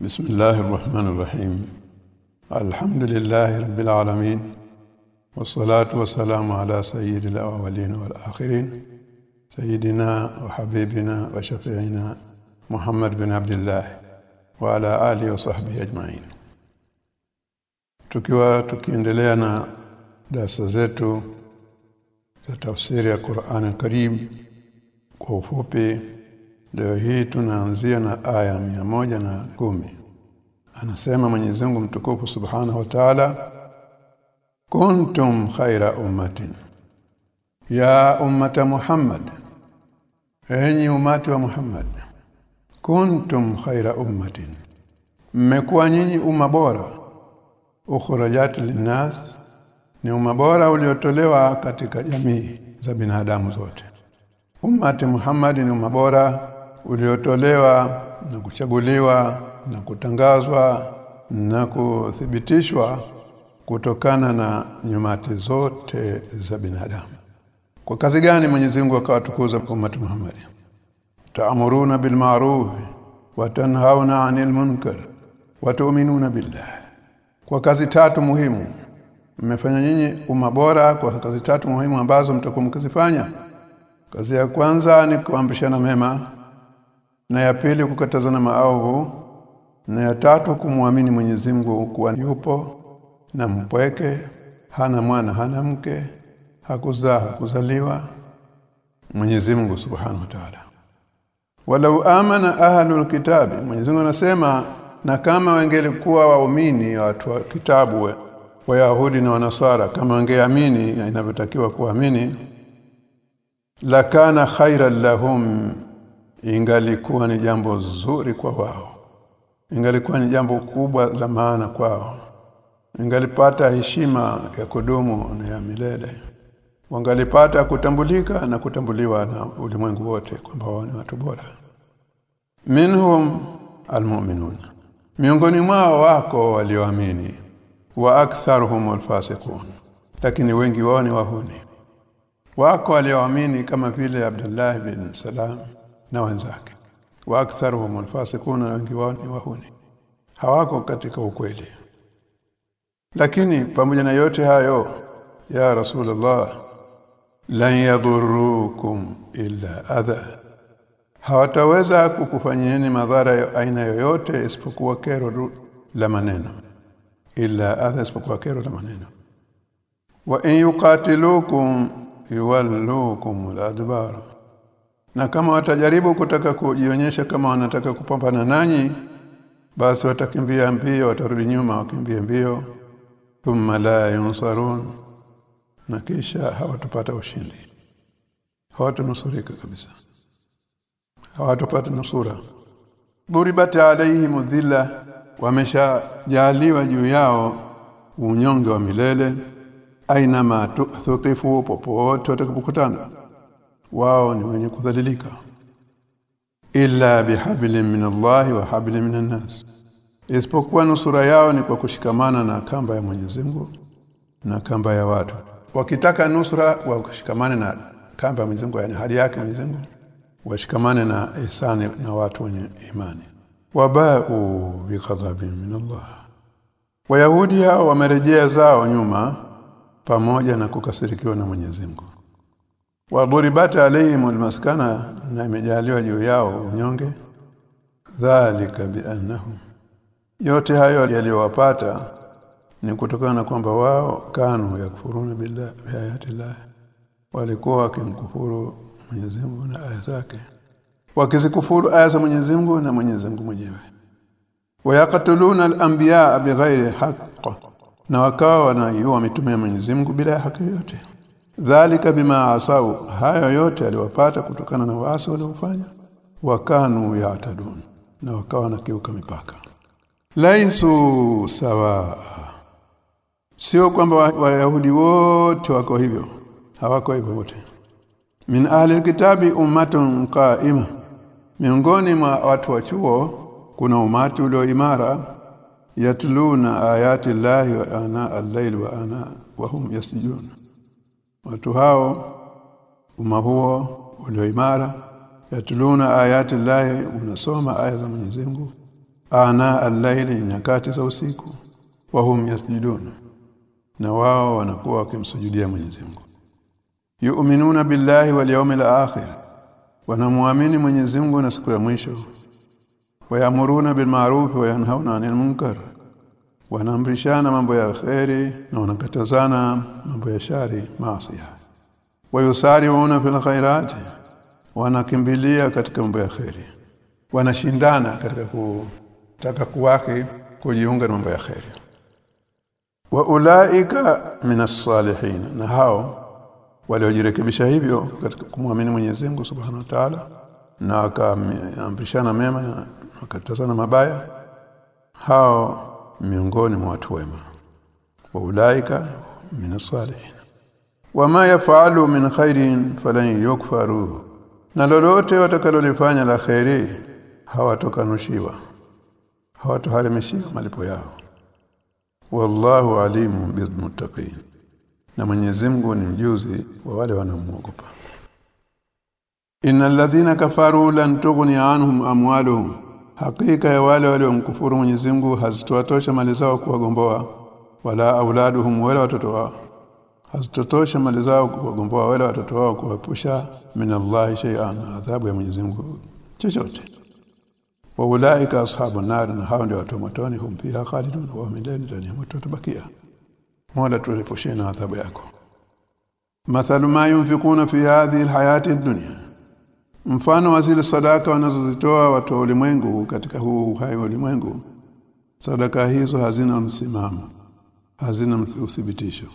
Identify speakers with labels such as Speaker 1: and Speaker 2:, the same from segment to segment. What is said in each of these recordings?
Speaker 1: بسم الله الرحمن الرحيم. الحمد لله رب العالمين والصلاة والسلام على سيد الأولين والآخرين سيدنا وحبيبنا وشفيعنا محمد بن عبد الله وعلى آله وصحبه أجمعين. tukiwa tukiendelea na darasa zetu za al-Karim kwa ufupi leo hii tunaanzia na aya moja na kumi. Anasema Mwenyezi Mungu mtukufu Subhanahu wa Ta'ala kuntum khaira ummatin. Ya ummata Muhammad enyi umati wa Muhammad kuntum khaira ummatin. Mmekuwa nyinyi umma bora. Ukhrajat linnas ni umma bora uliotolewa katika jamii za binadamu zote. Ummati Muhammad ni umma bora uliotolewa na kuchaguliwa na kutangazwa na kuthibitishwa kutokana na nyumati zote za binadamu. Kwa kazi gani Mwenyezi Mungu akawatukuza ummati Muhammad? Ta'muruna bil ma'ruf wa tanhauna 'anil munkar wa tu'minuna billah. Kwa kazi tatu muhimu mmefanya nyinyi umma bora kwa kazi tatu muhimu ambazo mtakuwa mkizifanya. Kazi ya kwanza ni kuamrishana mema na ya pili kukatazana maovu. Na ya tatu kumwamini Mwenyezi Mungu kuwa yupo na mpweke. Hana mwana hana mke. Hakuzaa hakuzaliwa. Mwenyezi Mungu Subhanahu wa Ta'ala. Walau amana ahlul kitabi. Mwenyezi Mungu anasema na kama wangelikuwa waumini watu wa kitabu Wayahudi na wanaswara kama wangeamini inavyotakiwa kuamini lakana khairan lahum ingalikuwa ni jambo zuri kwa wao. Ingalikuwa ni jambo kubwa la maana kwao. Ingalipata heshima ya kudumu na ya milele. Wangalipata kutambulika na kutambuliwa na ulimwengu wote kwamba wao ni watu bora. Minhum almu'minun. Miongoni mwao wako walioamini. Wa aktharuhum alfasiqun. Lakini wengi wao ni wahuni. Wako walioamini kama vile Abdullah bin Salam na wenzake. Wa aktharuhum alfasikuna wengi wao ni wahuni. Hawako katika ukweli. Lakini pamoja na yote hayo ya rasulullah lan yadurrukum illa adha. Hawataweza kukufanyeni madhara ya aina yoyote isipokuwa kero la maneno. Illa adha isipokuwa kero la maneno. Wa in yuqatilukum yuwallukum al-adbar na kama watajaribu kutaka kujionyesha kama wanataka kupambana nanyi basi watakimbia mbio watarudi nyuma wakimbie mbio. Thumma la yunsarun. Na kisha hawatupata ushindi. Hawatunusurika kabisa. Hawatupata nusura. Duribat alaihim dhilla. Wameshajaliwa juu yao unyonge wa milele. Aina ma tuthifu popote watakapokutana wao ni wenye kudhalilika. Illa bihablin min Allah wa hablin min an-nas isipokuwa nusura yao ni kwa kushikamana na kamba ya Mwenyezi Mungu na kamba ya watu. Wakitaka nusura wa kushikamana na kamba ya Mwenyezi Mungu yani hali yake Mwenyezi Mungu. Washikamane na ihsani na watu wenye imani. Wabau bighadabin min Allah Wayahudi hao wamerejea zao nyuma pamoja na kukasirikiwa na Mwenyezi Mungu waduribata alayhim almaskana na imejaliwa juu yao unyonge. Dhalika biannahum yote hayo yaliyowapata ni kutokana na kwamba wao kanu yakfuruna billahi ayati llah. Walikuwa wakimkufuru Mwenyezi Mungu na aya zake. Wakizikufuru aya za Mwenyezi Mungu na Mwenyezi Mungu mwenyewe. Wayaqtuluna al-anbiya bighairi haqq. Na wakawa wanaiua mitume ya Mwenyezi Mungu bila haki yote dhalika bima asau. Hayo yote aliwapata kutokana na waasi waliofanya. Wakanu yatadun na wakawa na kiuka mipaka. Laisu sawa. Sio kwamba wayahudi wote wako hivyo. Hawako hivyo wote. Min ahli alkitabi ummatun qa'ima. Miongoni mwa watu wa chuo kuna umati ulio imara. Yatluna ayati llahi wa ana al-layl wa ana wa hum yasjudun watu hao umma huo ulio imara yatuluna ayati llahi unasoma aya za Mwenyezi Mungu ana al-laili nyakati za usiku wa hum yasjudun na wao wanakuwa wakimsujudia Mwenyezi Mungu. Yu'minuna billahi wal yawmil akhir wanamwamini Mwenyezi Mungu na siku ya mwisho. Wayamuruna bil ma'ruf wa yanhauna 'anil munkar wanaamrishana mambo ya kheri na wanakatazana mambo ya shari maasi wayusariuna fil khairat wanakimbilia katika mambo ya kheri. Wanashindana katika kutaka kuwake kujiunga na mambo ya kheri. Wa ulaika minas salihin na hao waliojirekebisha hivyo katika kumwamini Mwenyezi Mungu Subhanahu wa Ta'ala na akaamrishana mema na wakatazana mabaya hao miongoni mwa watu wema. Wa ulaika min salihin wama yafalu min khairin falan yukfaru. Na lolote watakalolifanya la khairi hawatokanushiwa. Hawatoharimishiwa malipo yao. Wallahu alimu bilmuttaqin. Na Mwenyezi Mungu ni mjuzi wa wale wanaomwogopa. Innal ladhina kafaru lan tughni anhum amwaluhum hakika ya wale waliomkufuru Mwenyezi Mungu hazitowatosha mali zao kuwagomboa wala auladuhum wala watoto wao. Hazitotosha mali zao kuwagomboa wala watoto wao kuwapusha minallahi shay'an adhabu ya Mwenyezi Mungu chochote. Wa ulaika ashabu nar na hao ndio watu motoni humpia khalidun wa milani ndani moto tabakia mola tuepushe na adhabu yako. Mathalu ma yunfikuna fi hadhihi alhayati ad-dunya mfano wa zile sadaka wanazozitoa watu wa ulimwengu katika huu uhai wa ulimwengu sadaka hizo hazina msimamo hazina uthibitisho.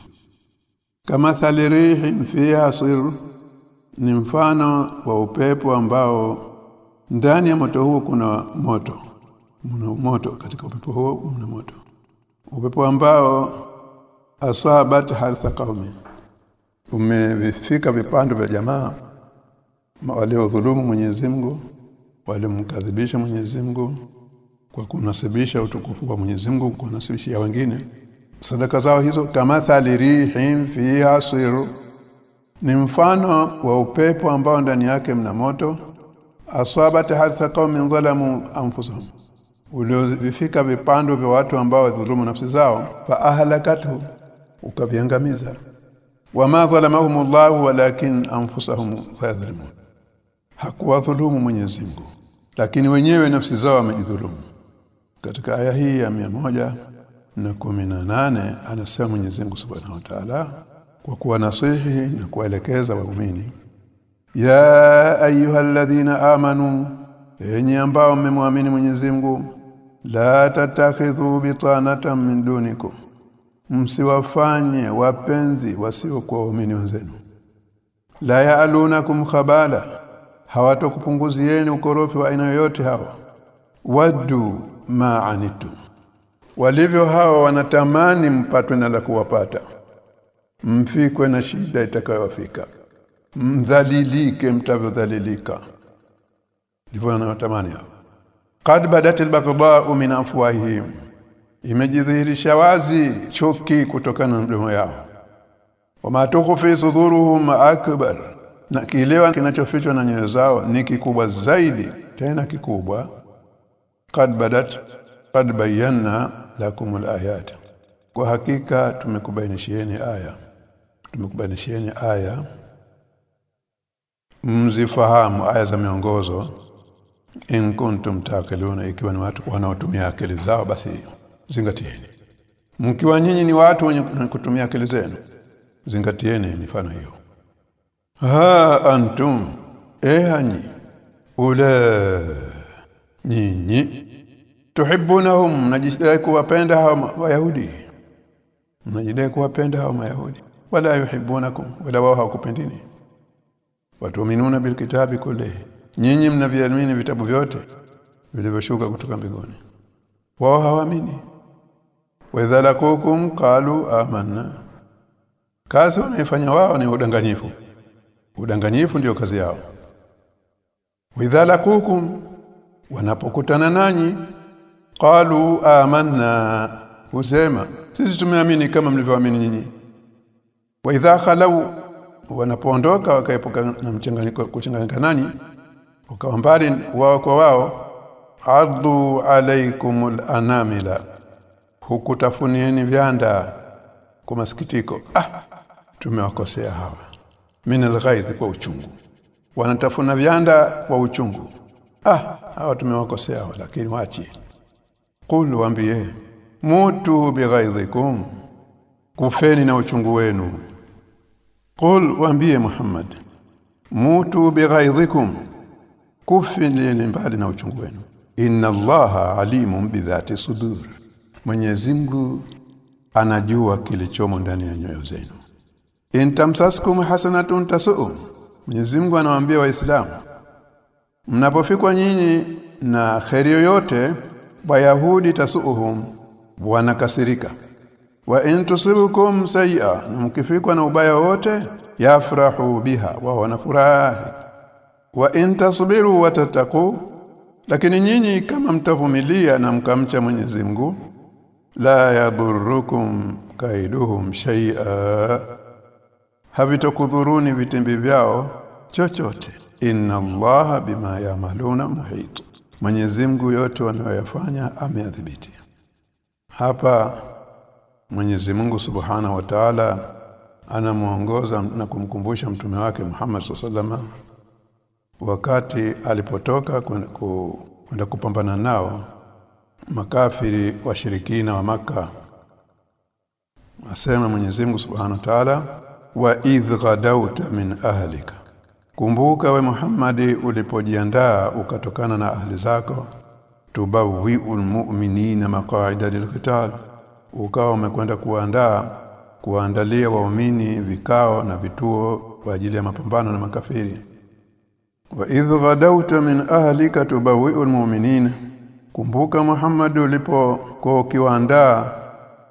Speaker 1: Kama thalirihi fiha sir ni mfano wa upepo ambao ndani ya moto huo kuna moto muna moto katika upepo huo mna moto. Upepo ambao asabat hartha qaumi umefika vipando vya jamaa waliodhulumu Mwenyezi Mungu walimkadhibisha Mwenyezi Mungu kwa kunasibisha utukufu wa Mwenyezi Mungu kunasibishia wengine. Sadaka zao hizo kama rihin fiha sir ni mfano wa upepo ambao ndani yake mna moto. Asabat hartha qaumin zalamu anfusahum. Uliovifika vipando vya watu ambao wadhulumu nafsi zao fa ahlakatu ukaviangamiza. Wama ma zalamahumullahu walakin anfusahum fayadhlimun hakuwadhulumu Mwenyezi Mungu lakini wenyewe nafsi zao wamejidhulumu. Katika aya hii ya moja na kumi na nane anasema Mwenyezi Mungu Subhanahu wa Ta'ala kwa kuwa nasihi na kuelekeza waumini ya ayyuhalladhina amanu enyi ambao mmemwamini Mwenyezi Mungu la tatakhidhu bitanatan min dunikum msiwafanye wapenzi wasiokuwa waumini wenzenu. La ya'lunakum khabala hawatokupunguzieni ukorofi wa aina yoyote hawa waddu ma anitu. Walivyo hawa wanatamani mpatwe na la kuwapata. Mfikwe na shida itakayowafika. Mdhalilike mtavyodhalilika. Ndivyo wanatamani hawa qad badat albaghdha'u min afwahihim. Imejidhihirisha wazi chuki kutokana na mdomo yao. Wama tukhfi suduruhum akbar na kilewa kinachofichwa na nyoyo zao ni kikubwa zaidi tena kikubwa. Qad badat qad bayyana lakum alayat. Kwa hakika tumekubainishieni aya. Tumekubainishieni aya. Mzifahamu aya za miongozo. In kuntum taqiluna ikiwa ni watu wanaotumia akili zao basi zingatieni. Mkiwa nyinyi ni watu wenye kutumia akili zenu zingatieni mifano hiyo ha antum ehanyi ula nyinyi tuhibbunahum najidai kuwapenda hao wayahudi. Mnajidai kuwapenda hao mayahudi. Wala yuhibbunakum wala wao hawakupendini watuminuna bilkitabi kulli nyinyi mnaviamini vitabu vyote vilivyoshuka kutoka mbinguni. Wao hawaamini. Wa qalu amanna. Kazi wanaifanya wao ni udanganyifu udanganyifu ndiyo kazi yao. Widhalakukum wanapokutana nanyi qalu amanna husema sisi tumeamini kama mlivyoamini nyinyi. Wa idha khalau wanapoondoka wakaepuka na mchanganyiko kuchanganyika nanyi ukawa mbali wao kwa wao addu alaikum anamila hukutafunieni vyanda kwa masikitiko. Ah tumewakosea hawa min alghaidh kwa uchungu. Wanatafuna vyanda kwa uchungu. Ah hawa tumewakosea lakini waachie qul waambie mutu bighaidhikum kufeni na uchungu wenu. Qul waambie muhammad mutu bighaidhikum kufeni mbali na uchungu wenu. Inna allaha alimun bidhati sudur. Mwenyezi Mungu anajua kilichomo ndani ya nyoyo zenu in tamsaskum hasanatun tasuu Mwenyezi Mungu anawaambia waislamu mnapofikwa nyinyi na kheri yoyote wayahudi tasuuhum wanakasirika. Wa in tusibukum sayya mkifikwa na ubaya wote yafrahu biha wa wanafurahi. Wa in tasbiru watattaqu lakini nyinyi kama mtavumilia na mkamcha Mwenyezi Mungu la yadurrukum kaiduhum shay'a havitokudhuruni vitimbi vyao chochote. Inna allaha bima yamaluna muhit. Mwenyezi Mungu yote wanayoyafanya ameadhibiti hapa Mwenyezi Mungu Subhanahu wa Ta'ala anamuongoza na kumkumbusha mtume wake Muhammad sallallahu wakati alipotoka kwenda kupambana nao makafiri washirikina wa maka asema Mwenyezi Mungu Subhanahu wa Ta'ala wa idh ghadawta min ahlika. Kumbuka we Muhammadi ulipojiandaa ukatokana na ahli zako tubawwi'ul mu'minina maqa'ida lilqital ukawa umekwenda kuandaa kuandalia waumini vikao na vituo kwa ajili ya mapambano na makafiri. Wa idh ghadawta min ahlika tubawwi'ul mu'minina. Kumbuka Muhammad ulipo kwa ukiwaandaa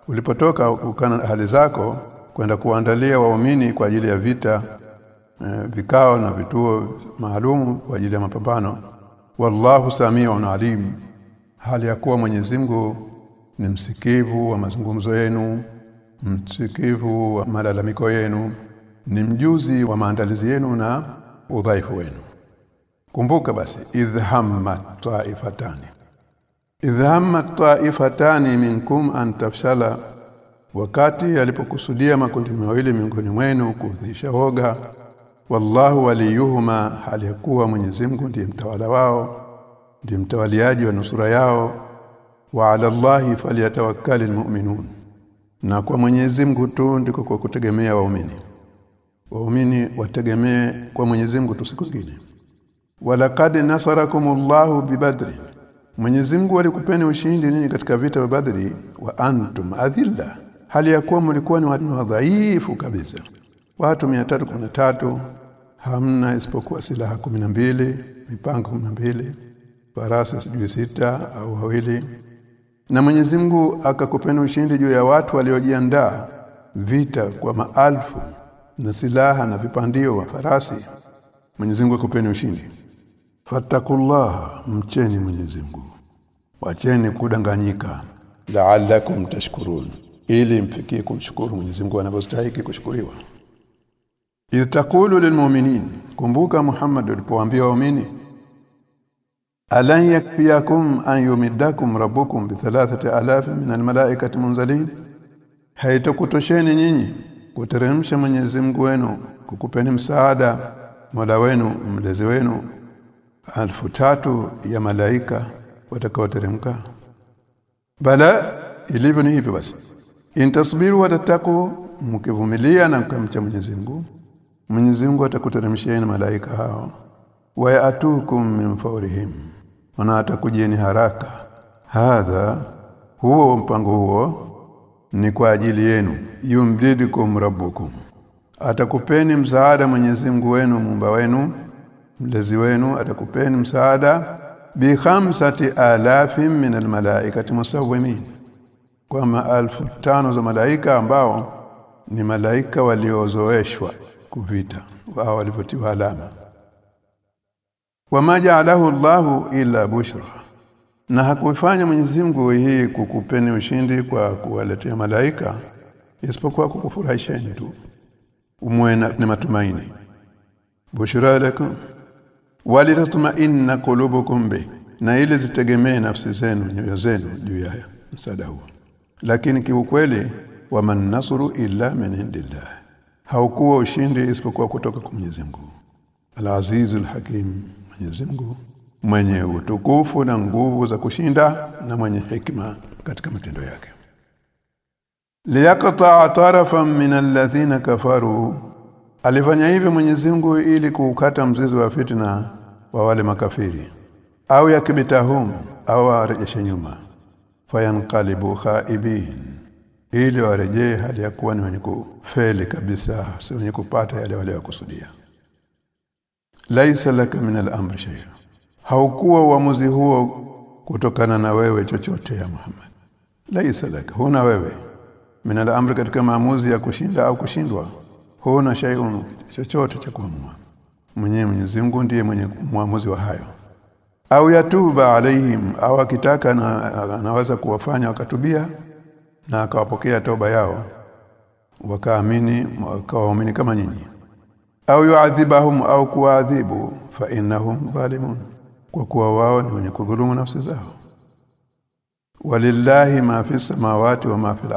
Speaker 1: ulipotoka ukana ahli zako kwenda kuandalia waumini kwa ajili ya vita e, vikao na vituo maalumu kwa ajili ya mapambano. Wallahu samiu alim. Hali ya kuwa Mwenyezi Mungu ni msikivu wa mazungumzo yenu msikivu wa malalamiko yenu ni mjuzi wa maandalizi yenu na udhaifu wenu. Kumbuka basi idhamma taifatani. Idhamma taifatani minkum an tafshala wakati alipokusudia makundi mawili miongoni mwenu kudhisha woga wallahu waliyuhuma halikuwa Mwenyezi Mungu ndiye mtawala wao ndiye mtawaliaji wa nusura yao wa ala Allahi falyatawakkal almu'minun. Na kwa Mwenyezi Mungu tu ndiko kwa kutegemea waumini. Waumini wategemee kwa Mwenyezi Mungu tu siku nyingine walaqad nasarakumullahu bibadri Mwenyezi Mungu alikupeni ushindi nini katika vita vya Badri wa antum adhilla hali ya kuwa mlikuwa ni watu wadhaifu kabisa. Watu 313 hamna isipokuwa silaha mbili mipango mbili farasi sijui sita au wawili. Na Mwenyezi Mungu akakupeni ushindi juu ya watu waliojiandaa vita kwa maalfu na silaha na vipandio wa farasi. Mwenyezi Mungu akupeni ushindi. Fattakullah mcheni Mwenyezi Mungu. Wacheni kudanganyika. La'allakum tashkurun ili mfikie kumshukuru Mwenyezi Mungu anavyostahili kushukuriwa. Itakulu lilmu'minin kumbuka Muhammad alipoambia waumini alan yakfiyakum an yumiddakum rabbukum bi thalathati alafin min almalaikati munzalin. Haitakutosheni nyinyi kuteremsha Mwenyezi Mungu wenu kukupeni msaada Mola wenu mlezi wenu alfu tatu ya malaika watakaoteremka. Bala ilivyo ni hivyo basi intasbiru watattaqu mkivumilia na mkamcha Mwenyezi Mungu. Mwenyezi Mungu atakuteremshieni malaika hao. Wa yatukum min fawrihim wana atakujeni haraka. Hadha huo mpango huo ni kwa ajili yenu. Yumdidukum rabbukum. Atakupeni msaada Mwenyezi Mungu wenu mumba wenu. Mlezi wenu atakupeni msaada. Bi khamsati alafin min almalaikati musawwimin kwa maelfu tano za malaika ambao ni malaika waliozoeshwa kuvita wao walivyotiwa alama wama ja'alahu Allahu ila bushra. Na hakufanya Mwenyezi Mungu hii kukupeni ushindi kwa kuwaletea malaika isipokuwa kukufurahisheni tu. Umwe na matumaini. Bushra lakum. Walitatma'inna qulubukum bi na ili zitegemee nafsi zenu nyoyo zenu juu ya msaada huo lakini kiukweli wa man nasru illa min indillah. Haukuwa ushindi isipokuwa kutoka kwa Mwenyezi Mungu. al-Aziz al-Hakim Mwenyezi Mungu mwenye utukufu na nguvu za kushinda na mwenye hikma katika matendo yake. Liyakata tarafan min alladhina kafaru. Alifanya hivyo Mwenyezi Mungu ili kuukata mzizi wa fitna wa wale makafiri. Au yakibitahum au arejeshe nyuma fayanqalibu khaibin. Ili warejee hali ya kuwa ni wenye kufeli kabisa si wenye kupata yale wale wakusudia laisa laka min al-amr shay'a. Haukuwa uamuzi huo kutokana na wewe chochote ya Muhammad. Laisa laka. Huna wewe. Min al-amr katika maamuzi ya kushinda au kushindwa huna shay'un chochote cha kuamua. Mwenyewe Mwenyezi Mungu ndiye mwenye muamuzi wa hayo au yatuba alaihim au akitaka na anaweza kuwafanya wakatubia na akawapokea toba yao wakaamini wakaamini kama nyinyi. Au yuadhibahum au kuadhibu fa innahum zalimun kwa kuwa wao ni wenye kudhulumu nafsi zao. Walillahi ma fi samawati wa ma fil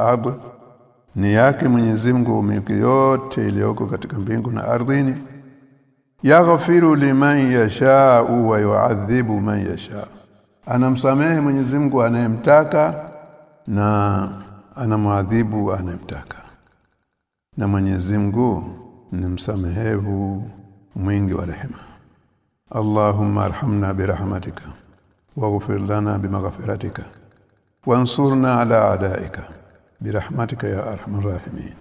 Speaker 1: ni yake Mwenyezi Mungu yote iliyoko katika mbingu na ardhini yaghfiru liman yasha wa yuadhibu man yasha anamsamehe Mwenyezi Mungu anayemtaka na anamwadhibu anayemtaka. Na Mwenyezi Mungu ni msamehevu mwingi wa rehema. Allahumma arhamna birahmatika waghfir lana bimaghfiratika wansurna ala adaika birahmatika ya arhamar rahimin